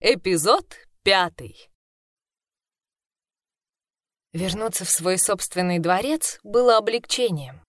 Эпизод пятый. Вернуться в свой собственный дворец было облегчением.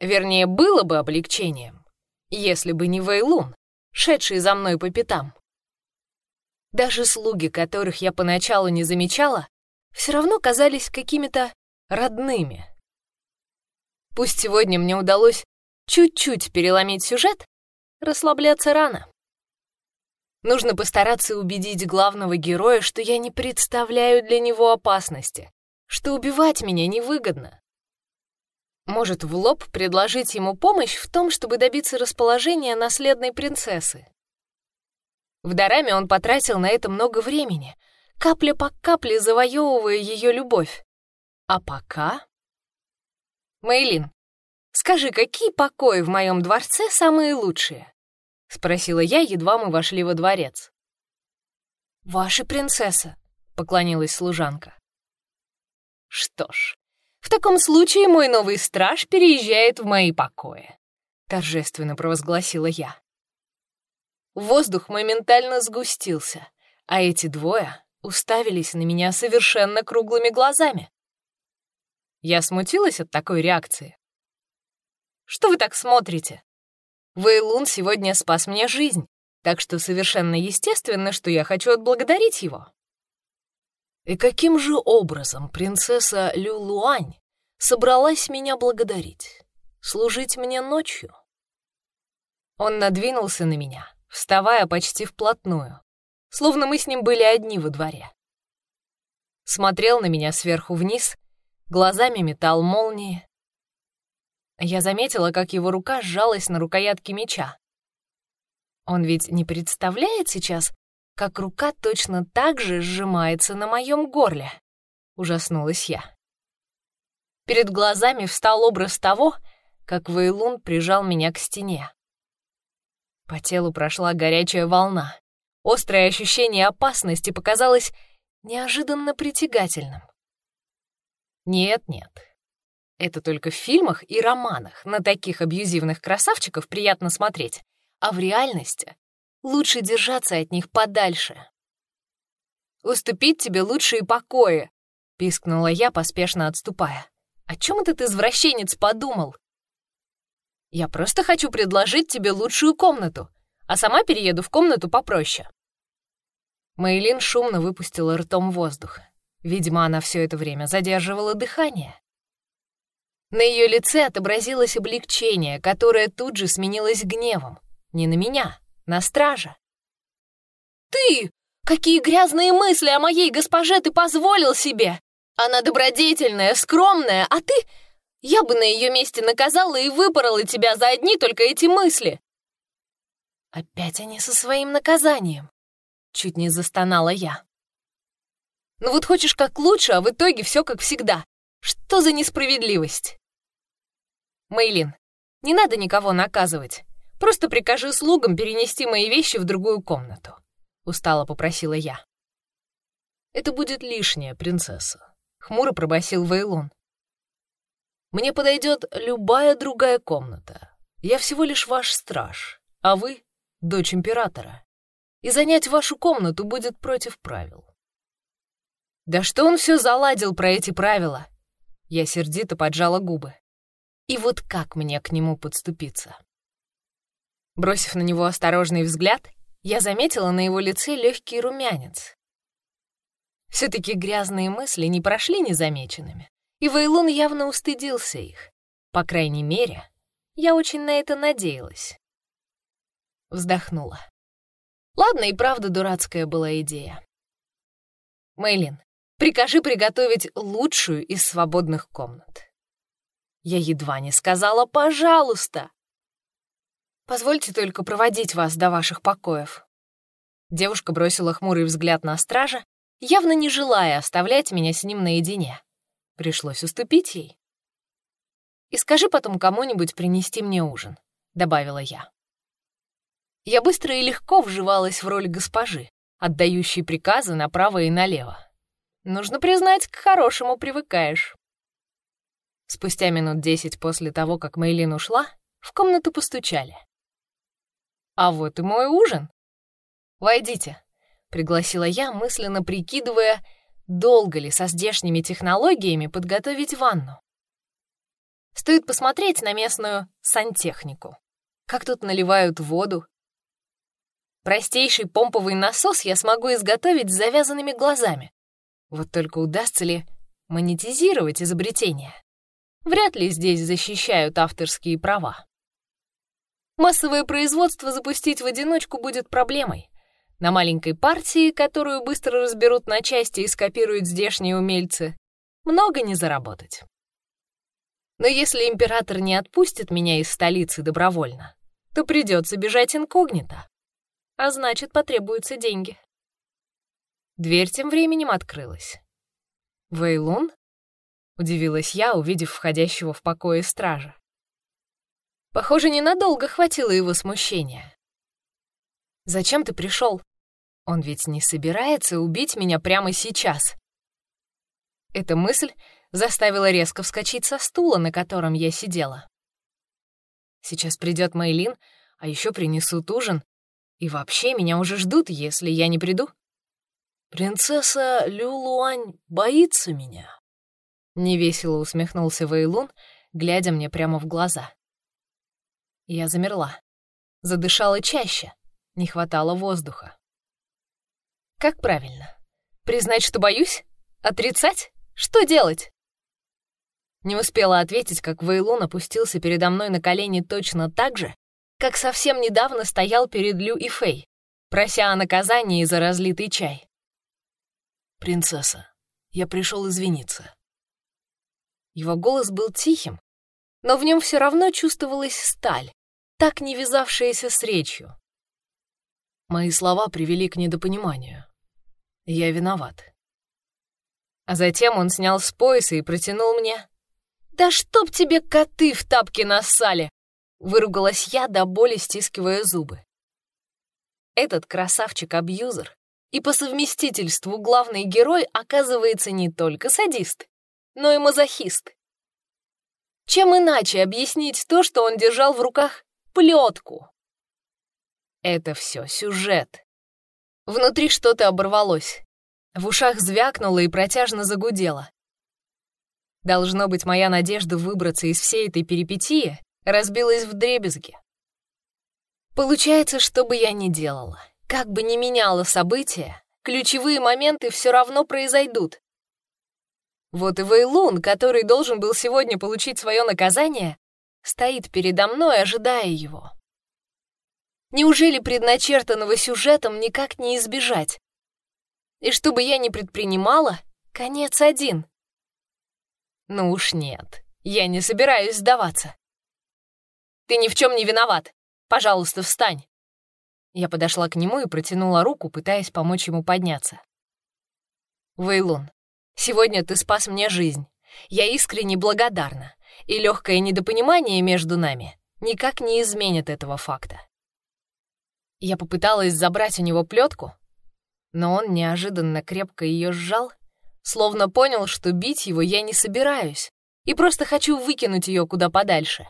Вернее, было бы облегчением, если бы не Вейлун, шедший за мной по пятам. Даже слуги, которых я поначалу не замечала, все равно казались какими-то родными. Пусть сегодня мне удалось чуть-чуть переломить сюжет, расслабляться рано. Нужно постараться убедить главного героя, что я не представляю для него опасности, что убивать меня невыгодно. Может, в лоб предложить ему помощь в том, чтобы добиться расположения наследной принцессы. В Дараме он потратил на это много времени, капля по капле завоевывая ее любовь. А пока... Мейлин, скажи, какие покои в моем дворце самые лучшие? — спросила я, едва мы вошли во дворец. «Ваша принцесса», — поклонилась служанка. «Что ж, в таком случае мой новый страж переезжает в мои покои», — торжественно провозгласила я. Воздух моментально сгустился, а эти двое уставились на меня совершенно круглыми глазами. Я смутилась от такой реакции. «Что вы так смотрите?» Вейлун сегодня спас мне жизнь, так что совершенно естественно, что я хочу отблагодарить его. И каким же образом принцесса Люлуань собралась меня благодарить? Служить мне ночью? Он надвинулся на меня, вставая почти вплотную, словно мы с ним были одни во дворе. Смотрел на меня сверху вниз, глазами метал молнии, я заметила, как его рука сжалась на рукоятке меча. Он ведь не представляет сейчас, как рука точно так же сжимается на моем горле. Ужаснулась я. Перед глазами встал образ того, как Вейлун прижал меня к стене. По телу прошла горячая волна. Острое ощущение опасности показалось неожиданно притягательным. Нет-нет, это только в фильмах и романах на таких абьюзивных красавчиков приятно смотреть, а в реальности лучше держаться от них подальше. «Уступить тебе лучшие покои», — пискнула я, поспешно отступая. «О чем этот извращенец подумал?» «Я просто хочу предложить тебе лучшую комнату, а сама перееду в комнату попроще». Мейлин шумно выпустила ртом воздух. Видимо, она все это время задерживала дыхание. На ее лице отобразилось облегчение, которое тут же сменилось гневом. Не на меня, на стража. «Ты! Какие грязные мысли о моей госпоже ты позволил себе! Она добродетельная, скромная, а ты... Я бы на ее месте наказала и выпорола тебя за одни только эти мысли!» Опять они со своим наказанием. Чуть не застонала я. «Ну вот хочешь как лучше, а в итоге все как всегда. Что за несправедливость?» Мейлин, не надо никого наказывать. Просто прикажи слугам перенести мои вещи в другую комнату», — устало попросила я. «Это будет лишнее, принцесса», — хмуро пробасил Вейлон. «Мне подойдет любая другая комната. Я всего лишь ваш страж, а вы — дочь императора. И занять вашу комнату будет против правил». «Да что он все заладил про эти правила?» Я сердито поджала губы. И вот как мне к нему подступиться? Бросив на него осторожный взгляд, я заметила на его лице легкий румянец. Все-таки грязные мысли не прошли незамеченными, и Вейлун явно устыдился их. По крайней мере, я очень на это надеялась. Вздохнула. Ладно, и правда дурацкая была идея. Мейлин, прикажи приготовить лучшую из свободных комнат. Я едва не сказала «пожалуйста». «Позвольте только проводить вас до ваших покоев». Девушка бросила хмурый взгляд на стража, явно не желая оставлять меня с ним наедине. Пришлось уступить ей. «И скажи потом кому-нибудь принести мне ужин», — добавила я. Я быстро и легко вживалась в роль госпожи, отдающей приказы направо и налево. Нужно признать, к хорошему привыкаешь. Спустя минут десять после того, как Мейлин ушла, в комнату постучали. «А вот и мой ужин. Войдите. пригласила я, мысленно прикидывая, долго ли со здешними технологиями подготовить ванну. Стоит посмотреть на местную сантехнику. Как тут наливают воду. Простейший помповый насос я смогу изготовить с завязанными глазами. Вот только удастся ли монетизировать изобретение? Вряд ли здесь защищают авторские права. Массовое производство запустить в одиночку будет проблемой. На маленькой партии, которую быстро разберут на части и скопируют здешние умельцы, много не заработать. Но если император не отпустит меня из столицы добровольно, то придется бежать инкогнито. А значит, потребуются деньги. Дверь тем временем открылась. «Вейлун?» — удивилась я, увидев входящего в покое стража. Похоже, ненадолго хватило его смущения. «Зачем ты пришел? Он ведь не собирается убить меня прямо сейчас». Эта мысль заставила резко вскочить со стула, на котором я сидела. Сейчас придет Мейлин, а еще принесут ужин. И вообще меня уже ждут, если я не приду. «Принцесса Люлуань боится меня?» Невесело усмехнулся Вейлун, глядя мне прямо в глаза. Я замерла. Задышала чаще. Не хватало воздуха. Как правильно? Признать, что боюсь? Отрицать? Что делать? Не успела ответить, как Вейлун опустился передо мной на колени точно так же, как совсем недавно стоял перед Лю и Фэй, прося о наказании за разлитый чай. «Принцесса, я пришел извиниться». Его голос был тихим, но в нем все равно чувствовалась сталь, так не вязавшаяся с речью. Мои слова привели к недопониманию. Я виноват. А затем он снял с пояса и протянул мне. «Да чтоб тебе коты в тапке нассали!» Выругалась я, до боли стискивая зубы. Этот красавчик-абьюзер и по совместительству главный герой оказывается не только садист, но и мазохист. Чем иначе объяснить то, что он держал в руках плетку? Это все сюжет. Внутри что-то оборвалось. В ушах звякнуло и протяжно загудело. Должно быть, моя надежда выбраться из всей этой перипетии разбилась в дребезги. Получается, что бы я ни делала, как бы ни меняла события, ключевые моменты все равно произойдут. Вот и Вейлун, который должен был сегодня получить свое наказание, стоит передо мной, ожидая его. Неужели предначертанного сюжетом никак не избежать? И что бы я ни предпринимала, конец один. Ну уж нет, я не собираюсь сдаваться. Ты ни в чем не виноват. Пожалуйста, встань. Я подошла к нему и протянула руку, пытаясь помочь ему подняться. Вейлун, Сегодня ты спас мне жизнь. Я искренне благодарна, и легкое недопонимание между нами никак не изменит этого факта. Я попыталась забрать у него плетку, но он неожиданно крепко ее сжал, словно понял, что бить его я не собираюсь, и просто хочу выкинуть ее куда подальше.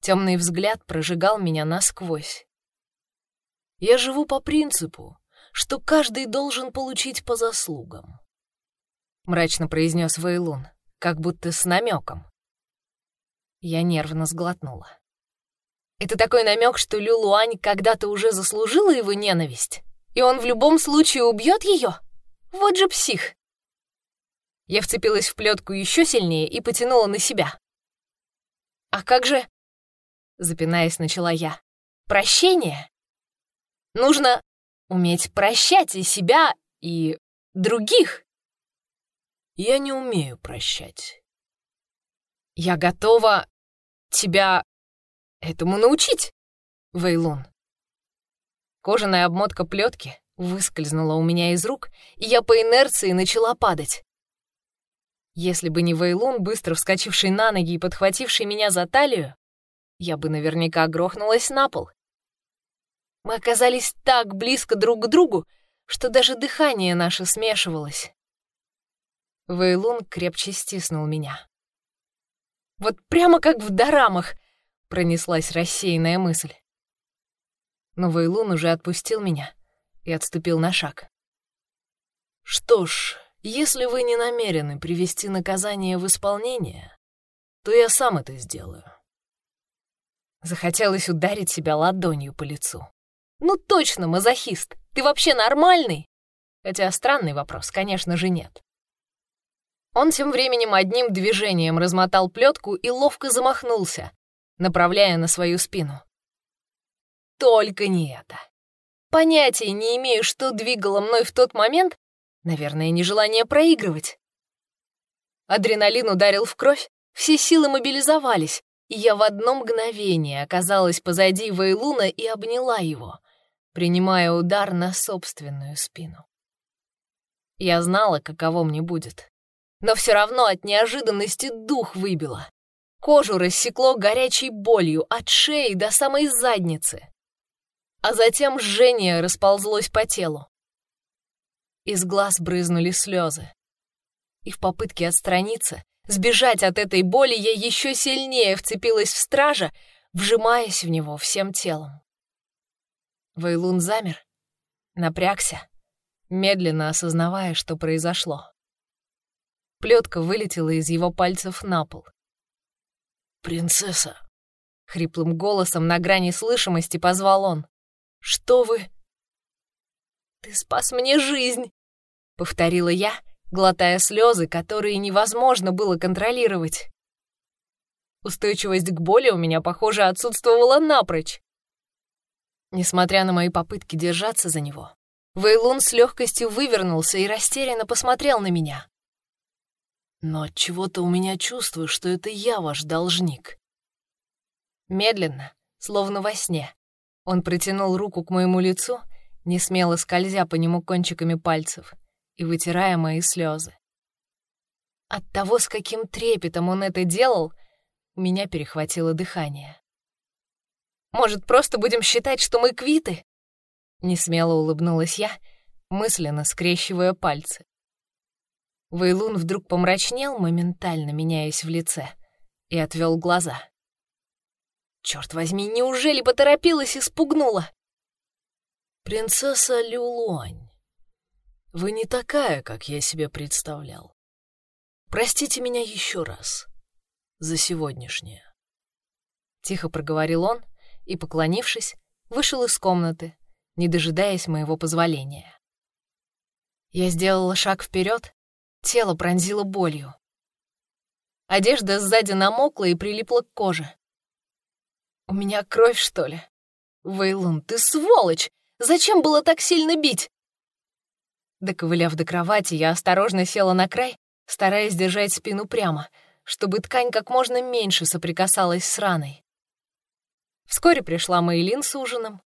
Темный взгляд прожигал меня насквозь. Я живу по принципу, что каждый должен получить по заслугам. — мрачно произнес Вейлун, как будто с намеком. Я нервно сглотнула. Это такой намек, что Люлуань когда-то уже заслужила его ненависть, и он в любом случае убьет ее? Вот же псих! Я вцепилась в плетку еще сильнее и потянула на себя. «А как же...» — запинаясь, начала я. «Прощение? Нужно уметь прощать и себя, и других». Я не умею прощать. Я готова тебя этому научить, Вейлун. Кожаная обмотка плетки выскользнула у меня из рук, и я по инерции начала падать. Если бы не Вейлун, быстро вскочивший на ноги и подхвативший меня за талию, я бы наверняка грохнулась на пол. Мы оказались так близко друг к другу, что даже дыхание наше смешивалось. Вейлун крепче стиснул меня. «Вот прямо как в дорамах!» — пронеслась рассеянная мысль. Но Вейлун уже отпустил меня, и отступил на шаг. «Что ж, если вы не намерены привести наказание в исполнение, то я сам это сделаю». Захотелось ударить себя ладонью по лицу. «Ну точно, мазохист! Ты вообще нормальный?» Хотя странный вопрос, конечно же, нет. Он тем временем одним движением размотал плетку и ловко замахнулся, направляя на свою спину. Только не это. Понятия не имею, что двигало мной в тот момент, наверное, нежелание проигрывать. Адреналин ударил в кровь, все силы мобилизовались, и я в одно мгновение оказалась позади Вейлуна и обняла его, принимая удар на собственную спину. Я знала, каково мне будет но все равно от неожиданности дух выбило. Кожу рассекло горячей болью от шеи до самой задницы. А затем жжение расползлось по телу. Из глаз брызнули слезы. И в попытке отстраниться, сбежать от этой боли, я еще сильнее вцепилась в стража, вжимаясь в него всем телом. Вейлун замер, напрягся, медленно осознавая, что произошло. Плетка вылетела из его пальцев на пол. «Принцесса!» — хриплым голосом на грани слышимости позвал он. «Что вы?» «Ты спас мне жизнь!» — повторила я, глотая слезы, которые невозможно было контролировать. Устойчивость к боли у меня, похоже, отсутствовала напрочь. Несмотря на мои попытки держаться за него, Вейлун с легкостью вывернулся и растерянно посмотрел на меня. Но от чего-то у меня чувство, что это я ваш должник. Медленно, словно во сне, он протянул руку к моему лицу, не смело скользя по нему кончиками пальцев и вытирая мои слезы. От того, с каким трепетом он это делал, у меня перехватило дыхание. «Может, просто будем считать, что мы квиты?» Несмело улыбнулась я, мысленно скрещивая пальцы. Вейлун вдруг помрачнел, моментально меняясь в лице, и отвел глаза. Черт возьми, неужели поторопилась и спугнула? «Принцесса Люлуань, вы не такая, как я себе представлял. Простите меня еще раз за сегодняшнее». Тихо проговорил он и, поклонившись, вышел из комнаты, не дожидаясь моего позволения. Я сделала шаг вперед Тело пронзило болью. Одежда сзади намокла и прилипла к коже. «У меня кровь, что ли?» «Вейлун, ты сволочь! Зачем было так сильно бить?» Доковыляв до кровати, я осторожно села на край, стараясь держать спину прямо, чтобы ткань как можно меньше соприкасалась с раной. Вскоре пришла Мейлин с ужином.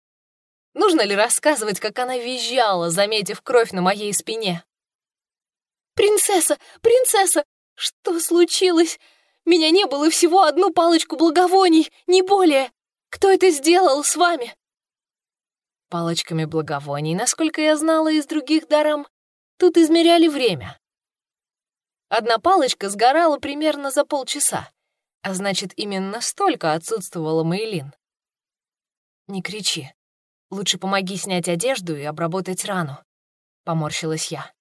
Нужно ли рассказывать, как она визжала, заметив кровь на моей спине? «Принцесса! Принцесса! Что случилось? Меня не было всего одну палочку благовоний, не более! Кто это сделал с вами?» Палочками благовоний, насколько я знала из других дарам, тут измеряли время. Одна палочка сгорала примерно за полчаса, а значит, именно столько отсутствовала Мейлин. «Не кричи. Лучше помоги снять одежду и обработать рану», — поморщилась я.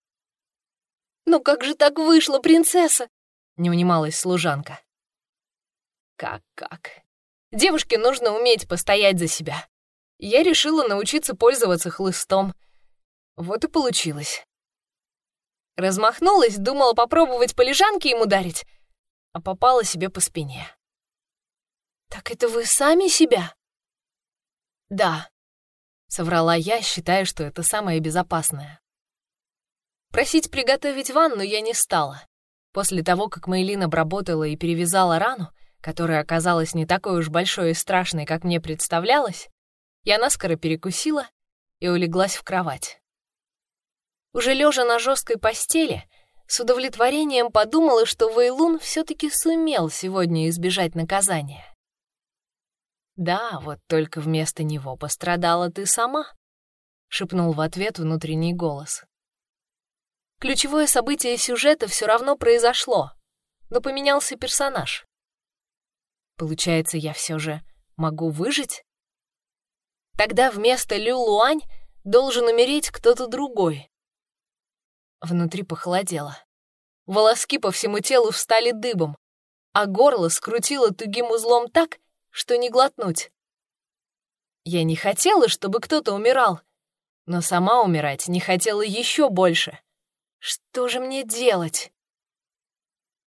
«Ну как же так вышло, принцесса?» — не унималась служанка. «Как-как? Девушке нужно уметь постоять за себя. Я решила научиться пользоваться хлыстом. Вот и получилось. Размахнулась, думала попробовать по лежанке им ударить, а попала себе по спине. «Так это вы сами себя?» «Да», — соврала я, считая, что это самое безопасное. Просить приготовить ванну я не стала. После того, как Мейлин обработала и перевязала рану, которая оказалась не такой уж большой и страшной, как мне представлялось, я наскоро перекусила и улеглась в кровать. Уже лежа на жесткой постели, с удовлетворением подумала, что Вейлун все-таки сумел сегодня избежать наказания. «Да, вот только вместо него пострадала ты сама», — шепнул в ответ внутренний голос. Ключевое событие сюжета все равно произошло, но поменялся персонаж. Получается, я все же могу выжить? Тогда вместо Лю Луань должен умереть кто-то другой. Внутри похолодело. Волоски по всему телу встали дыбом, а горло скрутило тугим узлом так, что не глотнуть. Я не хотела, чтобы кто-то умирал, но сама умирать не хотела еще больше. Что же мне делать?